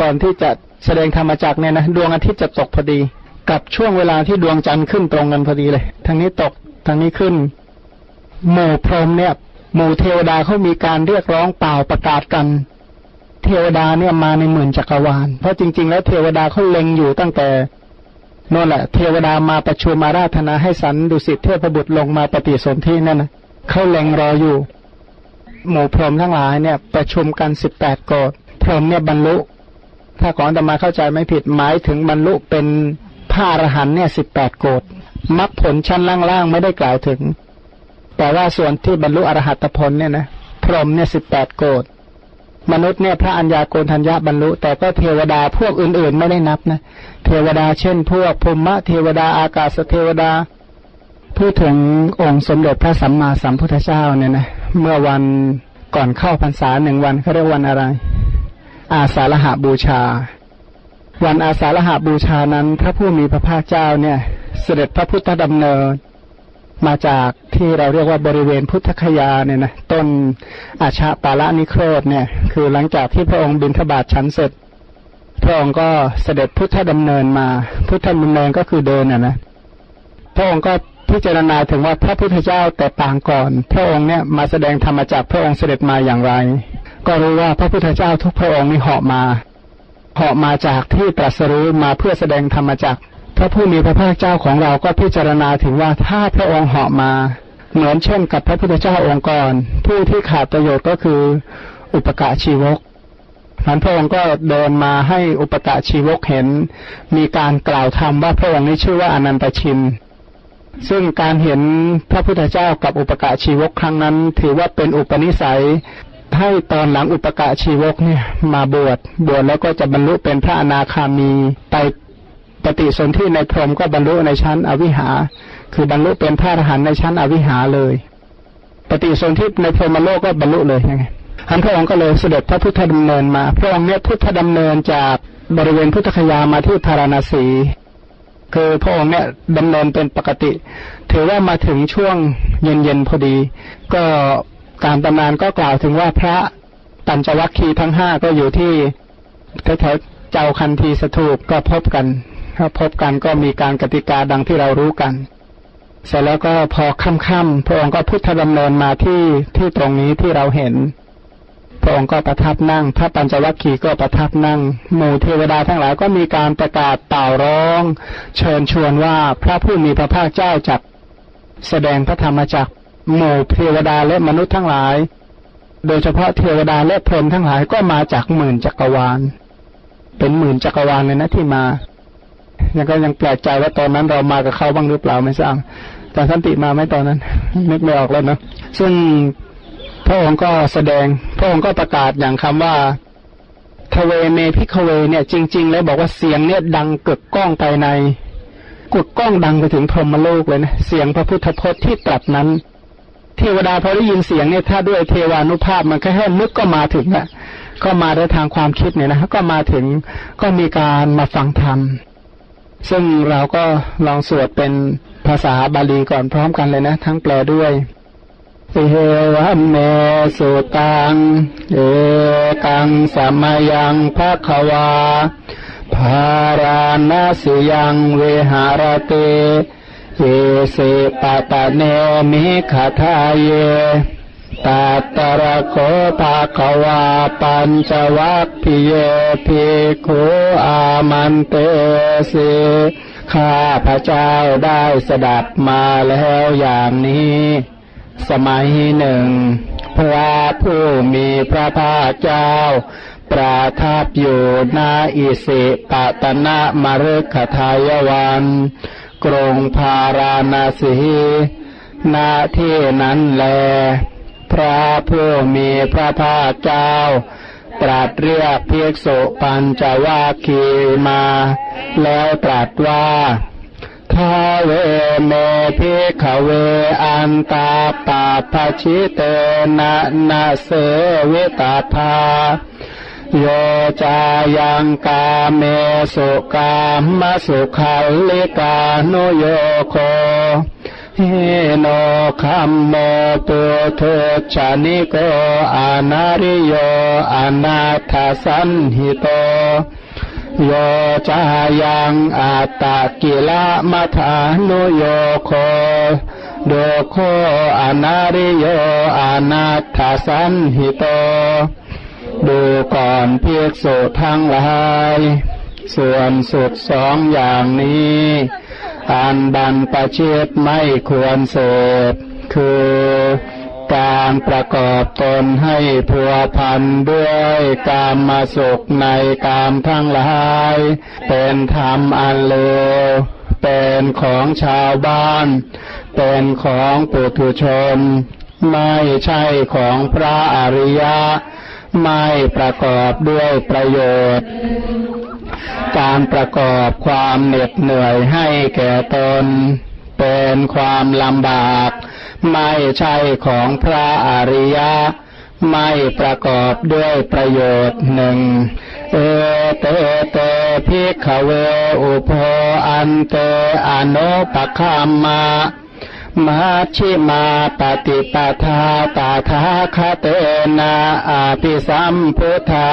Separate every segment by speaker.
Speaker 1: ก่อนที่จะแสดงธรรมจักเนี่ยนะดวงอาทิตย์จะตกพอดี กับช่วงเวลาที่ดวงจันทร์ขึ้นตรงกันพอดีเลยทางนี้ตกทางนี้ขึ้น หมู่พรหมเนี่ย หมู่เทวดาเขามีการเรียกร้องเปล่าประกาศกัน เทวดาเนี่ยมาในหมื่นจักรวาล เพราะจริง ๆ แล้วเทวดาเขาเล็งอยู่ตั้งแต่นั่นแหละเทวดามาประชุมมาราธนาให้สันดุสิตเทพบุตรลงมาปฏิสนธินั่นนะเขาเล็งรออยู่ หมู่พรหมทั้งหลายเนี่ย ประชุมกันสิบแปดโกดพรหมเนี่ยบรรลุ ถ้าของธรรมาเข้าใจไม่ผิดหมายถึงบรรลุเป็นพระอรหันเนี่ยสิบแปดโกดมรรคผลชั้นล่างๆไม่ได้กล่าวถึง แต่ว่าส่วนที่บรรลุอรหัตผลเนี่ยนะพรหมเนี่ยสิบแปดโกดมนุษย์เนี่ยพระัญญาโกณทัญญาบรรลุ แต่ก็เทวดาพวกอื่นๆไม่ได้นับนะเทวดาเช่น พวกภูมิเทวดาอากาศเทวดาพูดถึงองค์สมเด็จพระสัมมาสัมพุทธเจ้าเนี่ยนะเมื่อวันก่อนเข้าพรรษาหนึ่งวันเขาเรียกวันอะไร อาสาฬหาบูชา วันอาสาฬหาบูชานั้น พระผู้มีพระภาคเจ้าเนี่ย เสด็จพระพุทธดำเนิน มาจากที่เราเรียกว่าบริเวณพุทธคยาเนี่ยนะต้นอาชาปาละนิโครธเนี่ย คือหลังจากที่พระองค์บินทบาทชันเสร็จ พระองค์ก็เสด็จพุทธดำเนินมา พุทธดำเนินก็คือเดินน่ะนะพระองค์ก็พิจารณาถึงว่าพระพุทธเจ้าแต่ปางก่อน พระองค์เนี่ยมาแสดงธรรมจากพระองค์เสด็จมาอย่างไร ก็รู้ว่าพระพุทธเจ้าทุกพระองค์นี่เหาะมาเหาะมาจากที่ตรัสรู้มาเพื่อแสดงธรรมจักพระผู้มีพระภาคเจ้าของเราก็พิจารณาถึงว่าถ้าพระองค์เหาะมา เหมือนเช่นกับพระพุทธเจ้าองค์ก่อนผู้ที่ขาดประโยชน์ก็คืออุปกะชีวกมันพระองค์ก็เดินมาให้อุปกะชีวกเห็น มีการกล่าวธรรมว่าพระองค์นี้ชื่อว่าอนันตชินซึ่งการเห็นพระพุทธเจ้ากับอุปกะชีวกครั้งนั้น ถือว่าเป็นอุปนิสัย ให้ตอนหลังอุปกะชีวกเนี่ยมาบวชบวชแล้วก็จะบรรลุเป็นพระอนาคามีไปปฏิสนธิในพรหมก็บรรลุในชั้นอวิหา คือบรรลุเป็นพระอรหันต์ในชั้นอวิหาเลย ปฏิสนธิในพรหมโลกก็บรรลุเลยยังไงท่านพระองค์ก็เลยเสด็จพระพุทธดำเนินมาพระองค์เนี่ยพุทธดำเนินจากบริเวณพุทธคยามาที่พาราณสี คือพระองค์เนี่ยดำเนินเป็นปกติ ถือว่ามาถึงช่วงเย็นๆพอดี ก็ การตำนานก็กล่าวถึงว่าพระตัญจวัคคีทั้งห้าก็อยู่ที่แถวๆเจ้าคันธีสถูปก็พบกันถ้าพบกันก็มีการกติกาดังที่เรารู้กัน เสร็จแล้วก็พอค่ำๆพระองค์ก็พุทธดำเนินมาที่ที่ตรงนี้ที่เราเห็น พระองค์ก็ประทับนั่ง พระปัญจวัคคีย์ก็ประทับนั่ง หมู่เทวดาทั้งหลายก็มีการประกาศต่าร้อง เชิญชวนว่าพระผู้มีพระภาคเจ้าจักแสดงพระธรรมจักร หมู่เทวดาและมนุษย์ทั้งหลาย โดยเฉพาะเทวดาและพรหมทั้งหลายก็มาจากหมื่นจักรวาล เป็นหมื่นจักรวาลเลยนะที่มายังก็ยังแปลกใจว่าตอนนั้นเรามากับเขาบ้างหรือเปล่าไม่ทราบแต่สันติมาไหมตอนนั้นนึกไม่ออกแล้วนะซึ่งพระองค์ก็แสดง พระองค์ก็ประกาศอย่างคำว่าทเวเมพิคเวเนี่ย จริง ๆ แล้วบอกว่าเสียงเนี่ยดังกึกก้องไปในกึกก้องดังไปถึงพรหมโลกเลยนะ เสียงพระพุทธพจน์ที่ตรัสนั้น เทวดาพอได้ยินเสียงเนี่ยถ้าด้วยเทวานุภาพมันแค่แค่นึกก็มาถึงละก็มาในทางความคิดเนี่ยนะก็มาถึงก็มีการมาฟังธรรมซึ่งเราก็ลองสวดเป็นภาษาบาลีก่อนพร้อมกันเลยนะ ทั้งแปลด้วยเหวันเมสุตัง เอกังสมยังภะควา ภาราณสิยังเวหารเต เยเสปะตะเนมิขทาเยตัตระโคภาควาปัญจวัคพิเยภิกขุอามันเตสิข้าพระเจ้าได้สดับมาแล้วอย่างนี้ สมัยหนึ่ง พระผู้มีพระภาคเจ้า ประทับอยู่นาอิสิปตนะมฤคทายวัน กรงพาราณสีนาที่นั้นแล พระผู้มีพระภาคเจ้า ตรัสเรียกเพียกโสปัญจวัคคีมา แล้วตรัสว่าทาเวเมพิขเวอันตาปาภชิเตนะนาเสวิตาภา โยจายังกาเมสุกามมสุขัลลิกานุโยโคเฮโนคัมโมปุถุชานิโกอานาริโยอนาถสันหิโตโยจายังอาตากิลมัฐานุโยโคโดโคอนาริโยอานาถสันหิโต ดูก่อนเพียกโสทั้งหลาย ส่วนสุดสองอย่างนี้อันบันประชิตไม่ควรเสพคือการประกอบตนให้พัวพันด้วยกามมาสุขในกามทั้งหลาย เป็นธรรมอันเลวเป็นของชาวบ้าน เป็นของปุถุชน ไม่ใช่ของพระอริยะ ไม่ประกอบด้วยประโยชน์ การประกอบความเหน็ดเหนื่อยให้แก่ตน เป็นความลำบาก ไม่ใช่ของพระอริยะไม่ประกอบด้วยประโยชน์หนึ่ง เอเตเตพิกเวอุโพอันเตอโนปคามมา มาชิมาปฏิปทาตาทาคเตนาอาภิสัมพุทธา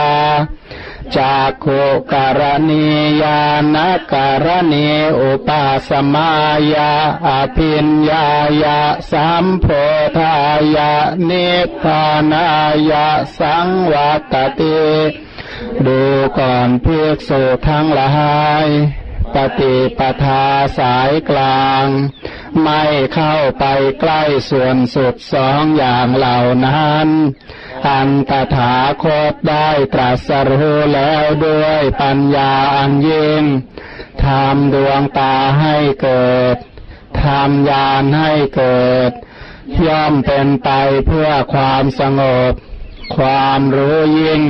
Speaker 1: จากโคการณียานการณีอุปาสมายาอภินญายาสัมโพธายานิพพานายาสังวัตติดูก่อนเพียกสุทั้งหลาย ปฏิปทาสายกลาง ไม่เข้าไปใกล้ส่วนสุดสองอย่างเหล่านั้น อันตถาคตได้ตรัสรู้แล้วด้วยปัญญาอันยิ่งทำดวงตาให้เกิดทำญาณให้เกิด ย่อมเป็นไปเพื่อความสงบ ความรู้ยิ่ง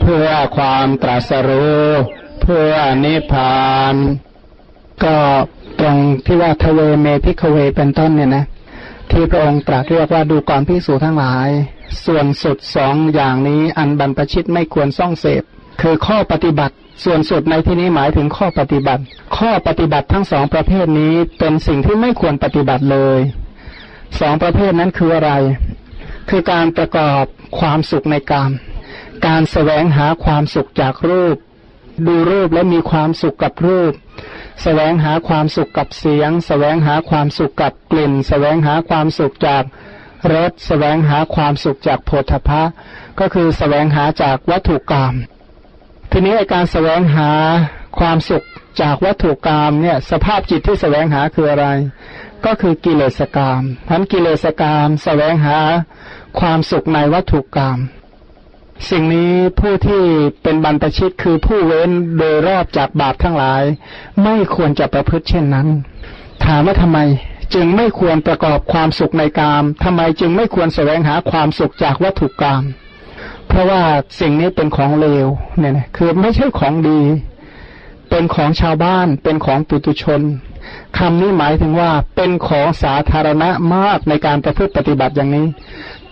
Speaker 1: เพื่อความตรัสรู้ เพื่อนิพพาน ก็ตรงที่ว่าทเวเม ภิกขเวเป็นต้นเนี่ยนะ ที่พระองค์ตรัสเรียกว่าดูก่อนภิกษุทั้งหลาย ส่วนสุดสองอย่างนี้อันบรรพชิตไม่ควรซ่องเสพ คือข้อปฏิบัติ ส่วนสุดในที่นี้หมายถึงข้อปฏิบัติ ข้อปฏิบัติทั้งสองประเภทนี้เป็นสิ่งที่ไม่ควรปฏิบัติเลยสองประเภทนั้นคืออะไร คือการประกอบความสุขในกามการแสวงหาความสุขจากรูป ดูรูปและมีความสุขกับรูป แสวงหาความสุขกับเสียง แสวงหาความสุขกับกลิ่น แสวงหาความสุขจากรสแสวงหาความสุขจากโพธพะ ก็คือแสวงหาจากวัตถุกรรมทีนี้การแสวงหาความสุขจากวัตถุกรรมเนี่ย สภาพจิตที่แสวงหาคืออะไร ก็คือกิเลสกรรมทั้นกิเลสกรรมแสวงหาความสุขในวัตถุกรรม สิ่งนี้ผู้ที่เป็นบรรพชิตคือผู้เว้นโดยรอบจากบาปทั้งหลาย ไม่ควรจะประพฤติเช่นนั้น ถามว่าทำไมจึงไม่ควรประกอบความสุขในกามทำไมจึงไม่ควรแสวงหาความสุขจากวัตถุกรรมเพราะว่าสิ่งนี้เป็นของเลวเนี่ยนะคือไม่ใช่ของดี เป็นของชาวบ้าน เป็นของปุตุชนคำนี้หมายถึงว่าเป็นของสาธารณะมากในการประพฤติปฏิบัติอย่างนี้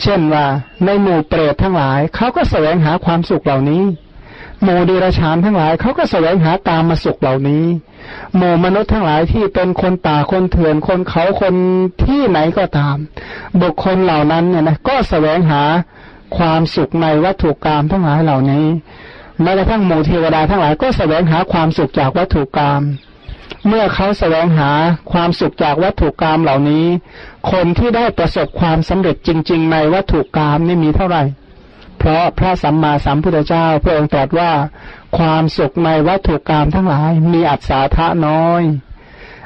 Speaker 1: เช่นว่าในหมู่เปรตทั้งหลายเขาก็แสวงหาความสุขเหล่านี้ หมู่เดรัจฉานทั้งหลายเขาก็แสวงหาตามมาสุขเหล่านี้ หมู่มนุษย์ทั้งหลายที่เป็นคนป่าคนเถื่อนคนเขาคนที่ไหนก็ตาม บุคคลเหล่านั้นเนี่ยนะก็แสวงหาความสุขในวัตถุกรรมทั้งหลายเหล่านี้แม้กระทั่งหมู่เทวดาทั้งหลายก็แสวงหาความสุขจากวัตถุกรรม เมื่อเขาแสวงหาความสุขจากวัตถุกรรมเหล่านี้ คนที่ได้ประสบความสำเร็จจริง ๆ ในวัตถุกรรมนี่มีเท่าไหร่ เพราะพระสัมมาสัมพุทธเจ้าพระองค์ตรัสว่า ความสุขในวัตถุกรรมทั้งหลาย มีอัศาธาน้อย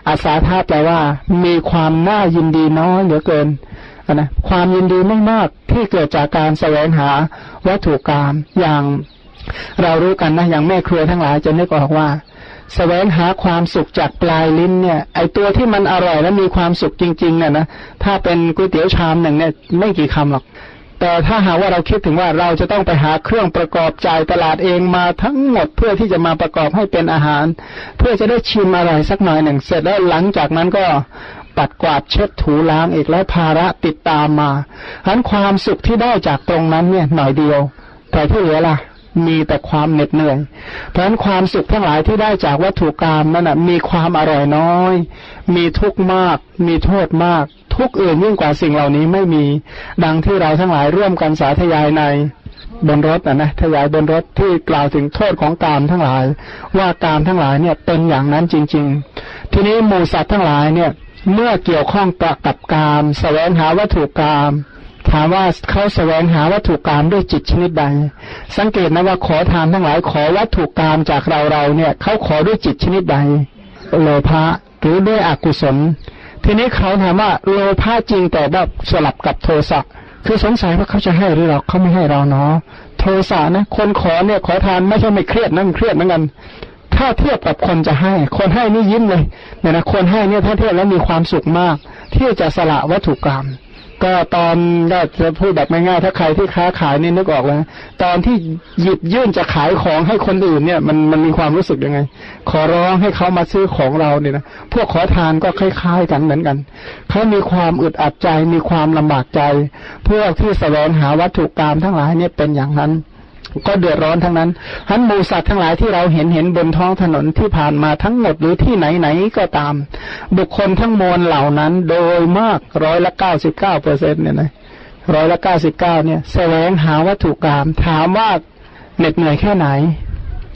Speaker 1: อัศาธาแปลว่า มีความน่ายินดีน้อยเหลือเกินนะความยินดีไม่มากที่เกิดจากการแสวงหาวัตถุกรรมอย่าง เรารู้กันนะอย่างแม่ครัวทั้งหลายจะนึกออกว่า แสวงหาความสุขจากปลายลิ้นเนี่ย ไอตัวที่มันอร่อยและมีความสุขจริงๆเนี่ยนะถ้าเป็นก๋วยเตี๋ยวชามหนึ่งเนี่ยไม่กี่คำหรอก แต่ถ้าหากว่าเราคิดถึงว่าเราจะต้องไปหาเครื่องประกอบจ่ายตลาดเองมาทั้งหมดเพื่อที่จะมาประกอบให้เป็นอาหาร เพื่อจะได้ชิมอร่อยสักหน่อยหนึ่ง เสร็จแล้วหลังจากนั้นก็ปัดกวาดเช็ดถูล้างอีกแล้วภาระติดตามมาฉะนั้นความสุขที่ได้จากตรงนั้นเนี่ยหน่อยเดียว แต่ที่เหลือล่ะ มีแต่ความเหน็ดเหนื่อย เพราะฉะนั้นความสุขทั้งหลายที่ได้จากวัตถุกรรมนั้นนะมีความอร่อยน้อย มีทุกข์มาก มีโทษมาก ทุกอื่นยิ่งกว่าสิ่งเหล่านี้ไม่มี ดังที่เราทั้งหลายร่วมกันสาธยายในบนรถนะนะทยายบนรถที่กล่าวถึงโทษของกามทั้งหลาย ว่ากามทั้งหลายเนี่ยเป็นอย่างนั้นจริง ๆ ทีนี้หมูสัตว์ทั้งหลายเนี่ย เมื่อเกี่ยวข้องกับกามแสวงหาวัตถุกาม ถามว่าเขาแสวงหาวัตถุกรรมด้วยจิตชนิดใด สังเกตนะว่าขอทานทั้งหลายขอวัตถุกรรมจากเราเราเนี่ยเขาขอด้วยจิตชนิดใด โลภะหรือด้วยอกุศล ทีนี้เขาถามว่าโลภะจริงแต่แบบสลับกับโทสะคือสงสัยว่าเขาจะให้หรือเราเขาไม่ให้เราเนาะโทสะนะคนขอเนี่ยขอทานไม่ใช่ไม่เครียดนั่งเครียดเหมือนกัน ถ้าเทียบกับคนจะให้ คนให้นี่ยิ้มเลยเนี่ยนะคนให้เนี่ยถ้าเทียบแล้วมีความสุขมาก ที่จะสละวัตถุกรรม ก็ตอนก็จะพูดแบบง่ายๆถ้าใครที่ค้าขายนี่นึกออกแล้ว ตอนที่หยิบยื่นจะขายของให้คนอื่นเนี่ย มันมันมีความรู้สึกยังไง ขอร้องให้เขามาซื้อของเราเนี่ยนะพวกขอทานก็คล้ายๆกันเหมือนกันเขามีความอึดอัดใจมีความลำบากใจ พวกที่แสวงหาวัตถุกรรมทั้งหลายเนี่ยเป็นอย่างนั้น ก็เดือดร้อนทั้งนั้นทั้นมูสัตว์ทั้งหลายที่เราเห็นเห็นบนท้องถนนที่ผ่านมาทั้งหมดหรือที่ไหนไหนก็ตาม บุคคลทั้งมวลเหล่านั้น โดยมากร้อยละเก้าสิบเก้าเปอร์เซ็นเนี่ยนะร้อยละเก้าสิบเก้าเนี่ยแสวงหาวัตถุกรรมถามว่าเหน็ดเหนื่อยแค่ไหน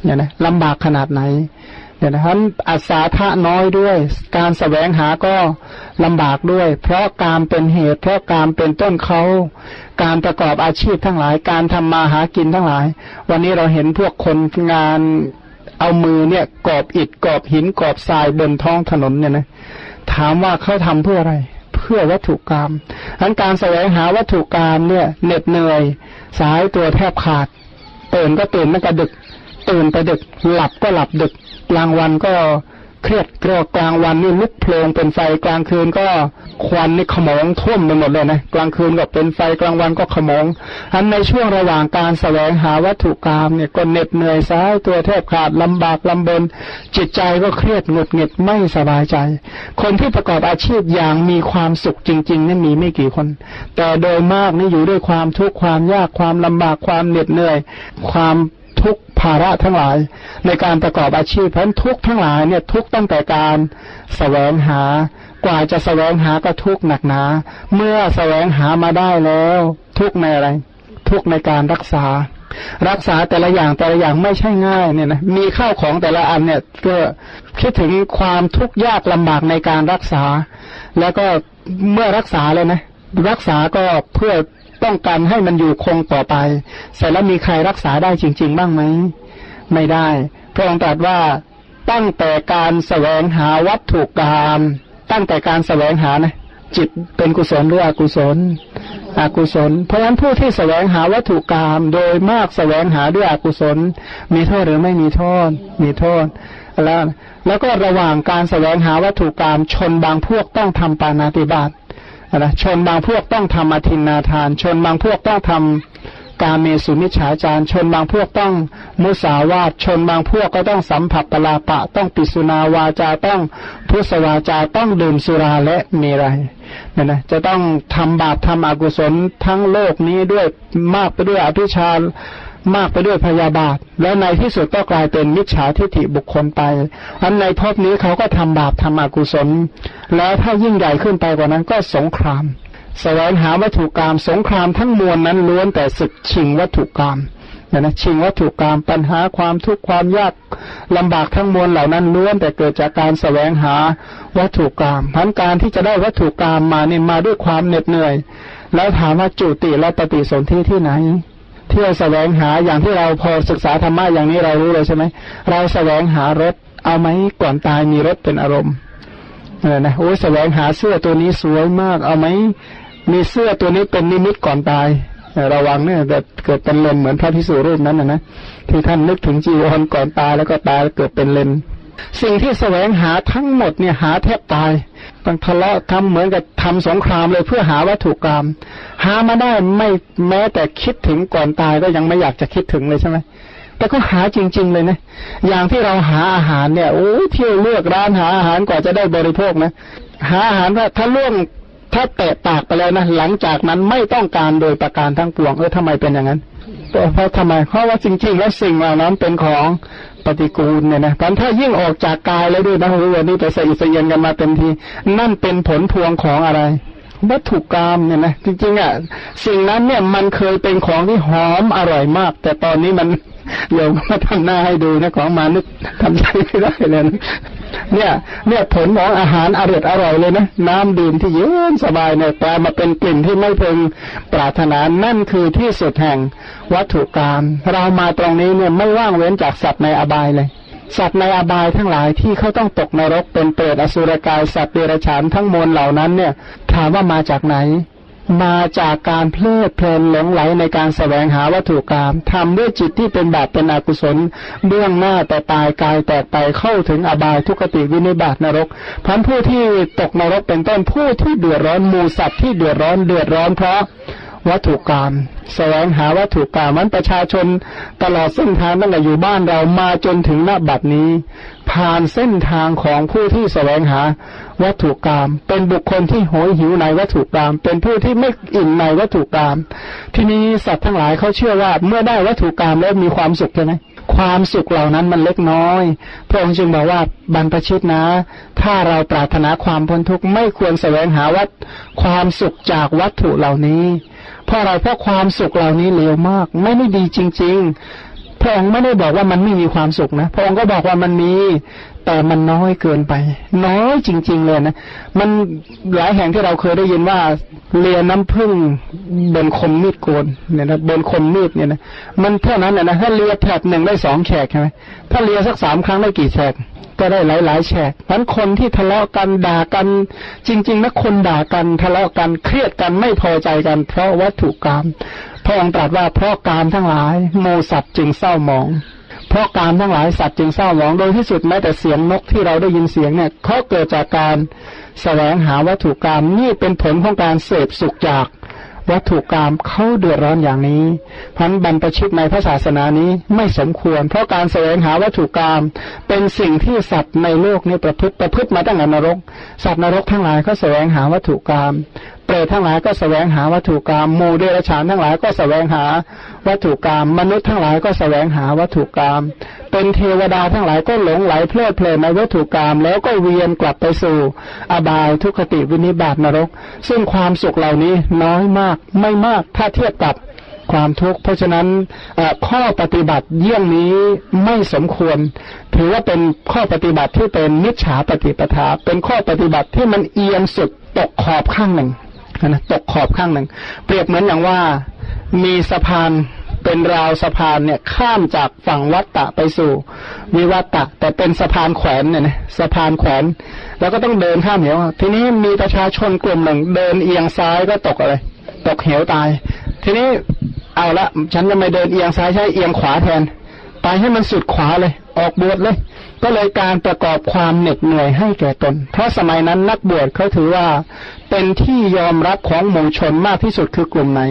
Speaker 1: เนี่ยนะลำบากขนาดไหน เนี่ยนะครับอัศาธาน้อยด้วย การแสวงหาก็ลำบากด้วย เพราะการเป็นเหตุ เพราะการเป็นต้นเขาการประกอบอาชีพทั้งหลาย การทำมาหากินทั้งหลาย วันนี้เราเห็นพวกคนงานเอามือเนี่ยกอบอิฐกอบหินกอบทรายบนท้องถนนเนี่ยนะถามว่าเขาทำเพื่ออะไร เพื่อวัตถุกรรมอันการแสวงหาวัตถุกรรมเนี่ยเหน็ดเหนื่อย สายตัวแทบขาดตื่นก็ตื่นไม่กระดึก ตื่นไปดึก หลับก็หลับดึก กลางวันก็เครียดก็กลางวันนี่ลุกโผลงเป็นไฟกลางคืนก็ควันนี่ขมองท่วมไปหมดเลยนะกลางคืนก็เป็นไฟกลางวันก็ขมองอันในช่วงระหว่างการแสวงหาวัตถุกรรมเนี่ยก็เหน็ดเหนื่อยซ้ายตัวแทบขาดลำบากลำบน จิตใจก็เครียดหงุดหงิดไม่สบายใจ คนที่ประกอบอาชีพอย่างมีความสุขจริงๆนี่มีไม่กี่คน แต่โดยมากนี่อยู่ด้วยความทุกข์ความยากความลำบากความเหน็ดเหนื่อย ความ ทุกภาระทั้งหลาย ในการประกอบอาชีพเพราะทุกทั้งหลายเนี่ยทุกตั้งแต่การแสวงหากว่าจะแสวงหาก็ทุกหนักหนา เมื่อแสวงหามาได้แล้ว ทุกในอะไร ทุกในการรักษา รักษาแต่ละอย่างแต่ละอย่างไม่ใช่ง่ายเนี่ยนะมีข้าวของแต่ละอันเนี่ยก็คิดถึงความทุกข์ยากลำบากในการรักษา แล้วก็เมื่อรักษาเลยนะรักษาก็เพื่อ ต้องการให้มันอยู่คงต่อไป เสร็จแล้วมีใครรักษาได้จริง ๆ บ้างไหม ไม่ได้ พระองค์ตรัสว่าตั้งแต่การแสวงหาวัตถุกรรมตั้งแต่การแสวงหานะจิตเป็นกุศลหรืออกุศล อกุศล เพราะฉะนั้นผู้ที่แสวงหาวัตถุกรรมโดยมากแสวงหาด้วยอกุศล มีโทษหรือไม่มีโทษ มีโทษ แล้ว แล้วก็ระหว่างการแสวงหาวัตถุกรรมชนบางพวกต้องทำปานาติบาต นะชนบางพวกต้องทำอธินนาทาน ชนบางพวกต้องทำการเมสุมิฉาจารชนบางพวกต้องมุสาวาทชนบางพวกก็ต้องสัมผัสปลาปะ ต้องปิสุนาวาจาต้องพุสวาจาต้องดื่มสุราและเมรัยเนี่ยนะจะต้องทำบาปทำอกุศลทั้งโลกนี้ด้วยมากไปด้วยอภิชา มากไปด้วยพยาบาท แล้วในที่สุดก็กลายเป็นมิจฉาทิฏฐิบุคคลไป อันในภพนี้เขาก็ทำบาปทำอกุศล แล้วถ้ายิ่งใหญ่ขึ้นไปกว่านั้นก็สงคราม แสวงหาวัตถุกรรมสงครามทั้งมวลนั้นล้วนแต่ศึกชิงวัตถุกรรมนะนชิงวัตถุกรรมปัญหาความทุกข์ความยากลำบากทั้งมวลเหล่านั้นล้วนแต่เกิดจากการแสวงหาวัตถุกรรมพันการที่จะได้วัตถุกรรมมาเนี่ยมาด้วยความเหน็ดเหนื่อย แล้วถามว่าจุติและปฏิสนธิที่ไหน ที่เราแสวงหาอย่างที่เราพอศึกษาธรรมะอย่างนี้เรารู้เลยใช่ไหมเราแสวงหารถ เอาไหมก่อนตายมีรถเป็นอารมณ์เออนะโอ้แสวงหาเสื้อตัวนี้สวยมากเอาไหมมีเสื้อตัวนี้เป็นนิมิตก่อนตายระวังเนี่ยเกิดเกิดเป็นเลนเหมือนพระพิสุรูปนั้นนะนะที่ท่านนึกถึงจีวรก่อนตายแล้วก็ตายเกิดเป็นเลนสิ่งที่แสวงหาทั้งหมดเนี่ยหาแทบตาย ต้องทะเลาะทำเหมือนกับทำสงครามเลยเพื่อหาวัตถุกรรมหามาได้ไม่แม้แต่คิดถึงก่อนตายก็ยังไม่อยากจะคิดถึงเลยใช่ไหมแต่ก็หาจริง ๆ เลยนะอย่างที่เราหาอาหารเนี่ยโอ้เที่ยวเลือกร้านหาอาหารกว่าจะได้บริโภคนะ หาอาหารว่าถ้าล่วงถ้าเตะปากไปแล้วนะหลังจากนั้นไม่ต้องการโดยประการทั้งปวงเออทำไมเป็นอย่างนั้นเพราะทำไมเพราะว่าจริง ๆ แล้วสิ่งเหล่านั้นเป็นของ ปฏิกูลเนี่ยนะตอนถ้ายิ่งออกจากกายแล้วด้วยนะวันนี้ไปใส่เสียนกันมาเต็มที นั่นเป็นผลพวงของอะไรวัตถุกรรมเนี่ยนะจริงๆอะสิ่งนั้นเนี่ยมันเคยเป็นของที่หอมอร่อยมาก แต่ตอนนี้มัน โยมมาทำหน้าให้ดูนะของมานึกทำใจไม่ได้เลยนะเนี่ย เนี่ยผลของอาหารอร่อยอร่อยเลยนะน้ำดื่มที่เย็นสบายเนี่ยกลายมาเป็นกลิ่นที่ไม่พึงปรารถนานั่นคือที่สุดแห่งวัตถุกรรมเรามาตรงนี้เนี่ยไม่ว่างเว้นจากสัตว์ในอบายเลยสัตว์ในอบายทั้งหลายที่เขาต้องตกนรกเป็นเปรตอสุรกายสัตว์เดรัจฉานทั้งมวลเหล่านั้นเนี่ย ถามว่ามาจากไหน มาจากการเพลิดเพลินหลงไหลในการแสวงหาวัตถุกรรมทำด้วยจิตที่เป็นบาปเป็นอกุศล เบื้องหน้าแต่ตายกายแตกไปเข้าถึงอบายทุกติวินิบาตนรกพันผู้ที่ตกนรกเป็นต้นผู้ที่เดือดร้อนมูสัตว์ที่เดือดร้อนเดือดร้อนเพราะ วัตถุกรรมแสวงหาวัตถุกรรมมันประชาชนตลอดเส้นทางตั้งแต่อยู่บ้านเรามาจนถึงหน้าบัดนี้ ผ่านเส้นทางของผู้ที่แสวงหาวัตถุกรรมเป็นบุคคลที่โหยหิวในวัตถุกรรมเป็นผู้ที่ไม่อิ่มในวัตถุกรรมที่นี้สัตว์ทั้งหลายเขาเชื่อว่าเมื่อได้วัตถุกรรมแล้วมีความสุขใช่ไหม ความสุขเหล่านั้นมันเล็กน้อย พระองค์จึงบอกว่าบรรพชิตนะ ถ้าเราปรารถนาความพ้นทุกข์ไม่ควรแสวงหาวัตความสุขจากวัตถุเหล่านี้เพราะอะไรเพราะความสุขเหล่านี้เลวมาก ไม่ได้ดีจริง ๆ พระองค์ไม่ได้บอกว่ามันไม่มีความสุขนะ พระองค์ก็บอกว่ามันมี แต่มันน้อยเกินไป น้อยจริง ๆ เลยนะ มันหลายแห่งที่เราเคยได้ยินว่าเลียน้ำผึ้งบนคมมีดโกนเนี่ยนะบนคมมีดเนี่ยนะมันเท่านั้นนะถ้าเลียแผลหนึ่งได้สองแฉกใช่ไหมถ้าเลียสักสามครั้งได้กี่แฉกก็ได้หลายๆแฉกนั้นคนที่ทะเลาะกันด่ากัน จริง ๆนะคนด่ากันทะเลาะกันเครียดกันไม่พอใจกัน เพราะวัตถุกรรมพระองค์ตรัสว่าเพราะกามทั้งหลาย โมสัตจึงเศร้าหมอง เพราะการทั้งหลายสัตว์จึงเศร้าหมองโดยที่สุดแม้แต่เสียงนกที่เราได้ยินเสียงเนี่ยเขาเกิดจากการแสวงหาวัตถุกรรมนี่เป็นผลของการเสพสุขจากวัตถุกรรมเขาเดือดร้อนอย่างนี้พันบรรพชิตในพระศาสนานี้ไม่สมควร เพราะการแสวงหาวัตถุกรรมเป็นสิ่งที่สัตว์ในโลกนี้ประพฤติประพฤติมาตั้งแต่นรก สัตว์นรกทั้งหลายเขาแสวงหาวัตถุกรรม เปรตทั้งหลายก็สแสวงหาวัตถุกรรมมูเดรฉานทั้งหลายก็สแสวงหาวัตถุกรรมมนุษย์ทั้งหลายก็สแสวงหาวัตถุกรรมเป็นเทวดาทั้งหลายก็หลงไหลเพลิดเพลินในวัตถุกรรมแล้วก็เวียนกลับไปสู่อบายทุกขติวินิบาตนรก ซึ่งความสุขเหล่านี้น้อยมากไม่มากถ้าเทียบกับความทุกข์เพราะฉะนั้นข้อปฏิบัติเยี่ยงนี้ไม่สมควร ถือว่าเป็นข้อปฏิบัติที่เป็นมิจฉาปฏิปทา เป็นข้อปฏิบัติที่มันเอียงสุดตกขอบข้างหนึ่ง นะตกขอบข้างหนึ่ง เปรียบเหมือนอย่างว่ามีสะพานเป็นราวสะพานเนี่ยข้ามจากฝั่งวัตตะไปสู่ วิวัตตะ แต่เป็นสะพานแขวนเนี่ยนะสะพานแขวน แล้วก็ต้องเดินข้ามเหวทีนี้มีประชาชนกลุ่มหนึ่ง เดินเอียงซ้ายก็ตกอะไร ตกเหวตาย ทีนี้เอาละฉันจะไม่เดินเอียงซ้ายใช้เอียงขวาแทนไปให้มันสุดขวาเลย ออกบวชเลย ก็เลยการประกอบความเหน็ดเหนื่อยให้แก่ตน เพราะสมัยนั้นนักบวชเขาถือว่า เป็นที่ยอมรับของหมู่ชนมากที่สุดคือกลุ่มไหน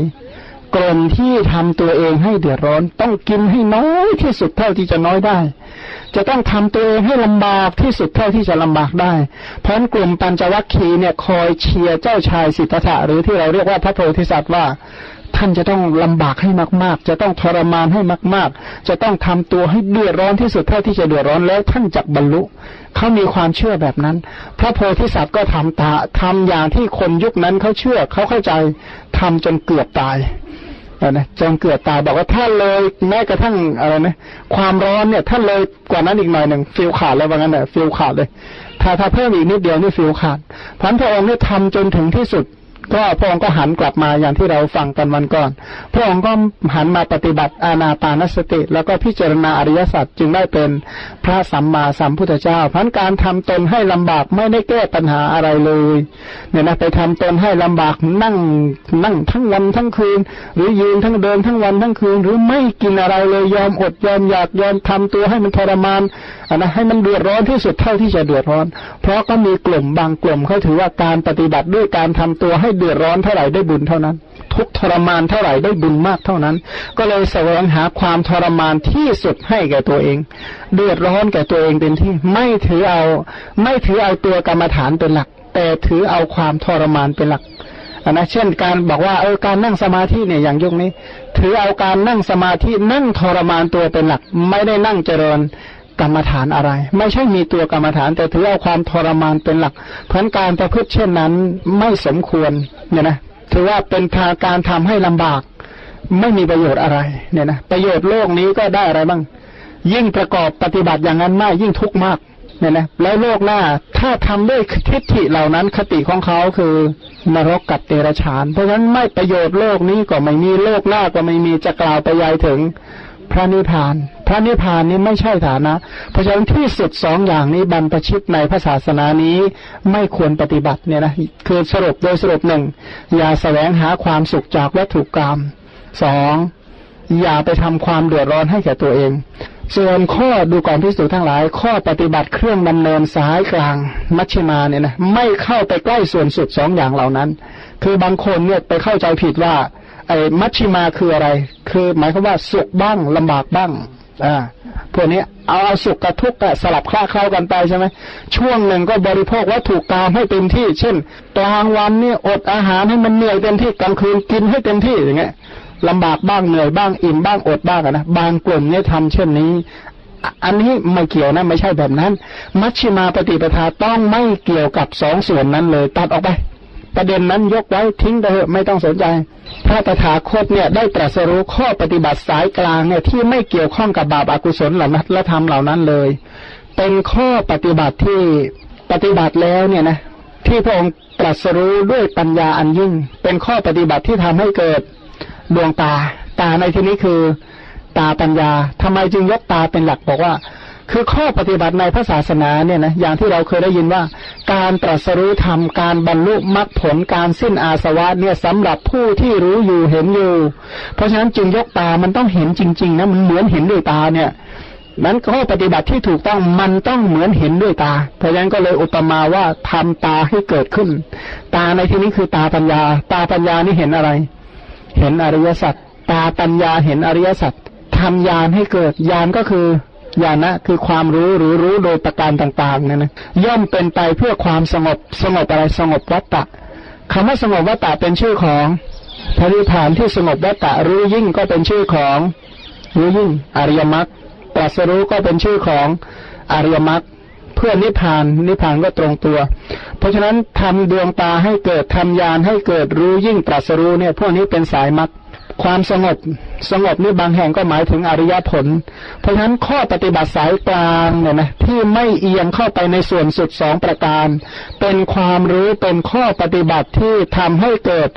Speaker 1: กลุ่มที่ทำตัวเองให้เดือดร้อน ต้องกินให้น้อยที่สุดเท่าที่จะน้อยได้ จะต้องทำตัวเองให้ลำบากที่สุดเท่าที่จะลำบากได้ เพราะกลุ่มปัญจวัคคีย์เนี่ยคอยเชียร์เจ้าชายสิทธัตถะหรือที่เราเรียกว่าพระโพธิสัตว์ว่า ท่านจะต้องลำบากให้มากๆ จะต้องทรมานให้มาก ๆ จะต้องทำตัวให้เดือดร้อนที่สุดเท่าที่จะเดือดร้อนแล้วท่านจะบรรลุเขามีความเชื่อแบบนั้น พระโพธิสัตว์ก็ทำตาทำอย่างที่คนยุคนั้นเขาเชื่อเขาเข้าใจทำจนเกือบตายนะจนเกือบตายบอกว่าถ้าเลยแม้กระทั่งอะไรนะความร้อนเนี่ยถ้าเลยกว่านั้นอีกหน่อยหนึ่งฟิลขาดเลยว่างั้นแหละฟิลขาดเลย ถ้าถ้าเพิ่มอีกนิดเดียวนี่ฟิลขาดพันพระองค์เนี่ยทำจนถึงที่สุด ก็พระองค์ก็หันกลับมาอย่างที่เราฟังกันวันก่อน พระองค์ก็หันมาปฏิบัติอาณาปานสติ แล้วก็พิจารณาอริยสัจจึงได้เป็นพระสัมมาสัมพุทธเจ้าพันการทำตนให้ลำบากไม่ได้แก้ปัญหาอะไรเลยเนี่ยนะไปทำตนให้ลำบากนั่งนั่งทั้งวันทั้งคืน หรือยืนทั้งเดินทั้งวันทั้งคืน หรือไม่กินอะไรเลยยอมอดยอมอยากยอมทำตัวให้มันทรมานอันนะให้มันเดือดร้อนที่สุดเท่าที่จะเดือดร้อน เพราะก็มีกลุ่มบางกลุ่มเขาถือว่าการปฏิบัติด้วยการทำตัวให้เดือดร้อนเท่าไหร่ได้บุญเท่านั้น ทุกทรมานเท่าไหร่ได้บุญมากเท่านั้น ก็เลยแสวงหาความทรมานที่สุดให้แก่ตัวเอง เดือดร้อนแก่ตัวเองเป็นที่ไม่ถือเอา ไม่ถือเอาตัวกรรมฐานเป็นหลัก แต่ถือเอาความทรมานเป็นหลักอันนะเช่นการบอกว่าเออการนั่งสมาธิเนี่ยอย่างยุคนี้ ถือเอาการนั่งสมาธินั่งทรมานตัวเป็นหลัก ไม่ได้นั่งเจริญ กรรมฐานอะไร ไม่ใช่มีตัวกรรมฐาน แต่ถือเอาความทรมานเป็นหลักเพราะการประพฤติเช่นนั้นไม่สมควรเนี่ยนะถือว่าเป็นทางการทำให้ลำบาก ไม่มีประโยชน์อะไรเนี่ยนะประโยชน์โลกนี้ก็ได้อะไรบ้าง ยิ่งประกอบปฏิบัติอย่างนั้นมากยิ่งทุกข์มากเนี่ยนะแล้วโลกหน้าถ้าทำด้วยทิฏฐิเหล่านั้นคติของเขาคือนรกกับเตระชาน เพราะฉะนั้นไม่ประโยชน์โลกนี้ก็ไม่มีโลกหน้าก็ไม่มีจะกล่าวไปยายถึงพระนิพพาน พระนิพพานนี้ไม่ใช่ฐานะ เพราะฉะนั้นที่สุดสองอย่างนี้บรรพชิตในพระศาสนานี้ไม่ควรปฏิบัติเนี่ยนะคือสรุปโดยสรุปหนึ่งอย่าแสวงหาความสุขจากวัตถุกรรมสองอย่าไปทำความเดือดร้อนให้แก่ตัวเอง ส่วนข้อดูก่อนพิสูจทั้งหลาย ข้อปฏิบัติเครื่องดำเนินสายกลางมัชฌิมาเนี่ยนะไม่เข้าไปใกล้ส่วนสุดสองอย่างเหล่านั้น คือบางคนเนี่ยไปเข้าใจผิดว่าไอ้มัชฌิมาคืออะไร คือหมายความว่าสุขบ้างลำบากบ้าง อ่าพวกนี้เอาเอาสุขกับทุกข์สลับคล้าเข้ากันไปใช่ไหมช่วงหนึ่งก็บริโภควัตถุกรรมให้เต็มที่ เช่น กลางวันเนี่ยอดอาหารให้มันเหนื่อยเต็มที่กลางคืนกินให้เต็มที่อย่างเงี้ยลำบากบ้างเหนื่อยบ้างอิ่มบ้างอดบ้างนะบางกลุ่มเนี่ยทำเช่นนี้ อันนี้ไม่เกี่ยวนะไม่ใช่แบบนั้น มัชชิมาปฏิปทาต้องไม่เกี่ยวกับสองส่วนนั้นเลย ตัดออกไป ประเด็นนั้นยกไว้ทิ้งไปเถอะไม่ต้องสนใจ พระตถาคตเนี่ยได้ตรัสรู้ข้อปฏิบัติสายกลางเนี่ยที่ไม่เกี่ยวข้องกับบาปอากุศลเหล่านั้นและธรรมเหล่านั้นเลย เป็นข้อปฏิบัติที่ปฏิบัติแล้วเนี่ยนะที่พระองค์ตรัสรู้ด้วยปัญญาอันยิ่ง เป็นข้อปฏิบัติที่ทำให้เกิดดวงตา ตาในที่นี้คือ ตาปัญญาทำไมจึงยกตาเป็นหลักบอกว่า คือข้อปฏิบัติในพระศาสนาเนี่ยนะอย่างที่เราเคยได้ยินว่า การตรัสรู้ธรรมการบรรลุมรรคผลการสิ้นอาสวะเนี่ยสำหรับผู้ที่รู้อยู่เห็นอยู่ เพราะฉะนั้นจึงยกตามันต้องเห็นจริง ๆ นะมันเหมือนเห็นด้วยตาเนี่ยนั้นข้อปฏิบัติที่ถูกต้องมันต้องเหมือนเห็นด้วยตา เพราะฉะนั้นก็เลยอุปมาว่าทำตาให้เกิดขึ้น ตาในที่นี้คือตาปัญญา ตาปัญญานี่เห็นอะไร เห็นอริยสัจตาปัญญาเห็นอริยสัจทำยานให้เกิดยานก็คือ ญาณนะคือความรู้หรือรู้โดยประการต่างๆเนี่ยนะย่อมเป็นไปเพื่อความสงบสงบอะไรสงบวัตตะคำว่าสงบวัตตะเป็นชื่อของพระนิพพานที่สงบวัตตะรู้ยิ่งก็เป็นชื่อของรู้ยิ่งอริยมรรคตรัสรู้ก็เป็นชื่อของอริยมรรคเพื่อนิพพานนิพพานก็ตรงตัว เพราะฉะนั้นทำดวงตาให้เกิดทำยานให้เกิดรู้ยิ่งตรัสรู้เนี่ยพวกนี้เป็นสายมัดค ความสงบสงบนี่บางแห่งก็หมายถึงอริยผล เพราะฉะนั้นข้อปฏิบัติสายกลางเนี่ยนะที่ไม่เอียงเข้าไปในส่วนสุดสองประการ เป็นความรู้เป็นข้อปฏิบัติที่ทำให้เกิด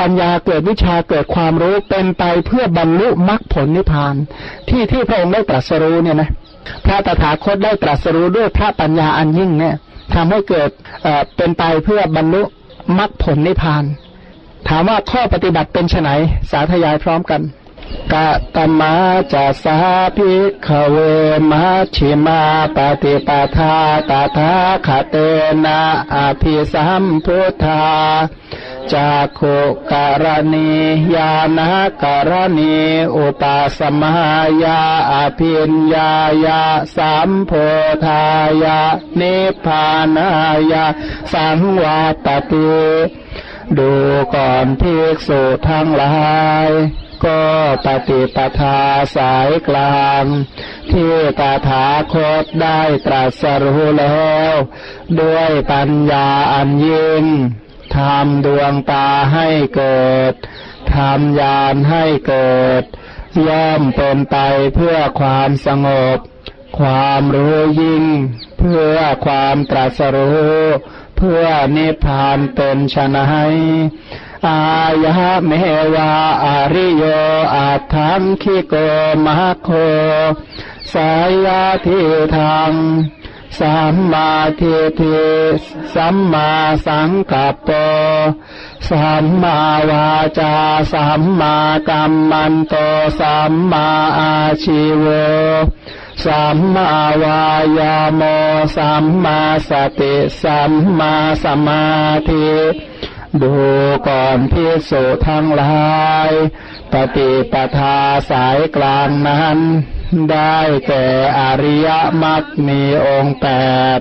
Speaker 1: ปัญญาเกิดวิชาเกิดความรู้เป็นไปเพื่อบรรลุมรรคผลนิพพาน ที่ที่พระองค์ได้ตรัสรู้เนี่ยนะพระตถาคตได้ตรัสรู้ด้วยพระปัญญาอันยิ่งเนี่ยทำให้เกิดเอ่อเป็นไปเพื่อบรรลุมรรคผลนิพพาน ถามว่าข้อปฏิบัติเป็นไนสาธยายพร้อมกันกะตมาจะสาพิขเวมาชิมาปฏิปทาตาทาคเตนะอภิสัมพุทธาจากโคการณียานาการณีอุปาสมายาอภิญญายาสัมโพธายานิพานายาสังวาตติ ดูก่อนภิกษุทั้งหลาย ก็ปฏิปทาสายกลาง ที่ตถาคตได้ตรัสรู้แล้ว ด้วยปัญญาอันยิ่งทำดวงตาให้เกิดทำยานให้เกิด ย่อมเป็นไปเพื่อความสงบ ความรู้ยิ่ง เพื่อความตรัสรู้ เพื่อนิพพานเป็นชนะให้อายะเมวาอาริโยอาทังคิโกมะโค สายาทิทังสัมมาทิฏฐิสัมมาสังกัปปะสัมมาวาจาสัมมากัมมันโตสัมมาอาชิว สัมมาวายาโมสัมมาสติสัมมาสมาธิดูก่อนพิสุทั้งหลาย ปฏิปทาสายกลางนั้น ได้แก่อริยมรรคมีองค์แปด